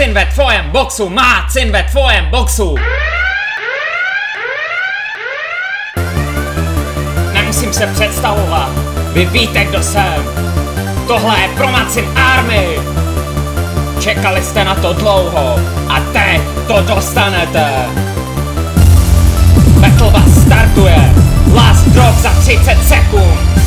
syn ve tvojem boxu, má syn ve tvojem boxu. Nemusím se představovat, vy víte, kdo jsem. Tohle je pro Macin Army. Čekali jste na to dlouho a teď to dostanete. Battle startuje. Last drop za 30 sekund.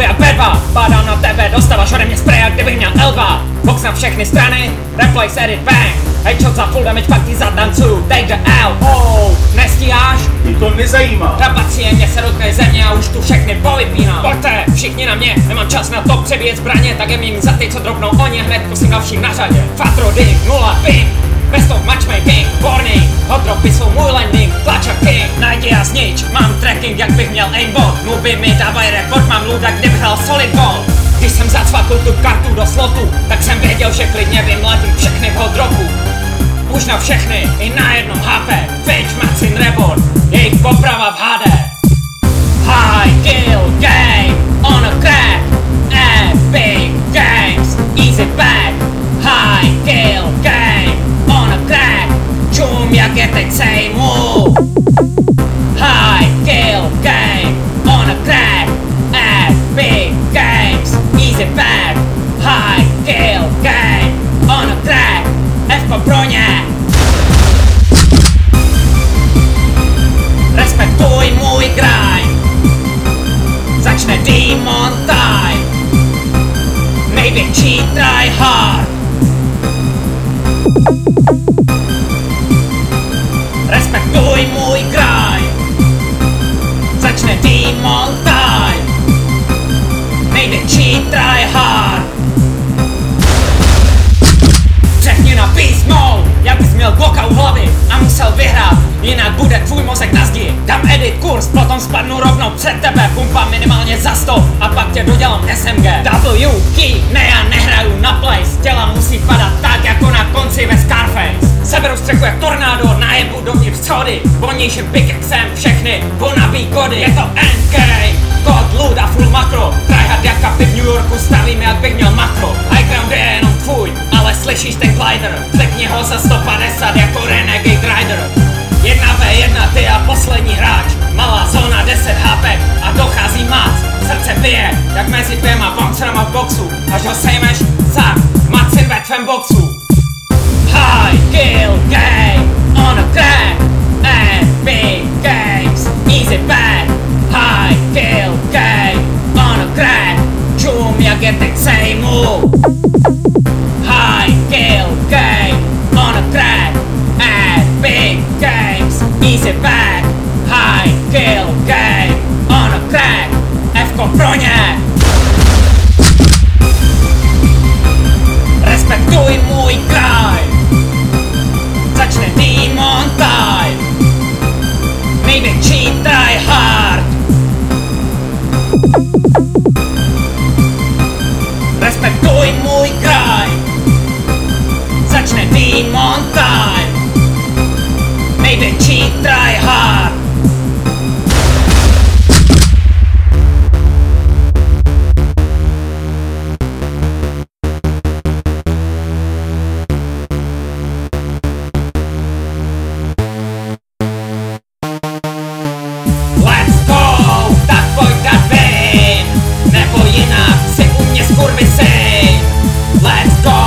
Bomby a B2 Pádám na tebe, dostáváš ode mě spray, jak kdybych měl L2 Box na všechny strany, reflex edit bang. Headshot za full damage, pak ti zatancuju, take the L. Oh, nestíháš? Mě to nezajímá. Rapacie mě se dotkne země a už tu všechny povypínám Pojďte, všichni na mě, nemám čas na to přebíjet zbraně Tak je mým za ty, co drobnou oni hned musím dalším na řadě. Fatro, dig, nula, ping. Best of matchmaking, warning. Hotdropy jsou můj landing, tlača king. Najdi a znič, mám tracking, jak bych měl aimbot Nuby mi dávaj report, mám luda, kdybych hrál solid ball. Když jsem zacvakl tu kartu do slotu Tak jsem věděl, že klidně vymlatím všechny v hotdropu už na všechny, i na jednom HP Fitch, Macin, Reborn, jejich poprava v HD Demon Time Největší try hard Respektuj můj grind Začne Demon Time Největší try hard Řekni na písmo, jak bys měl bloka u hlavy a musel vyhrát, jinak bude tvůj mozek na zdi. Dám edit kurz, rovnou před tebe, pumpa minimálně za 100 a pak tě dodělám SMG. W, key, ne já nehraju na place, těla musí padat tak jako na konci ve Scarface. Seberu střechu jak tornádo, najebu dovnitř schody, vonějším pickaxem všechny bonabí kody. Je to NK, kod, loot a full makro, tryhard jak kapy v New Yorku stavím jak bych měl makro. High ground je jenom tvůj, ale slyšíš ten glider, řekni ho za 150 jako Renegade Rider. Jedna v jedna ty a poslední hráč, boksu Aż o Sejmesz sam ma cyrwę twem boksu High kill game on a crack And big games easy bad High kill game on a crack Czum jak jeden Sejmu High kill game on a crack And big games easy bad High kill game on a crack F-ko bronie going would be safe. Let's go.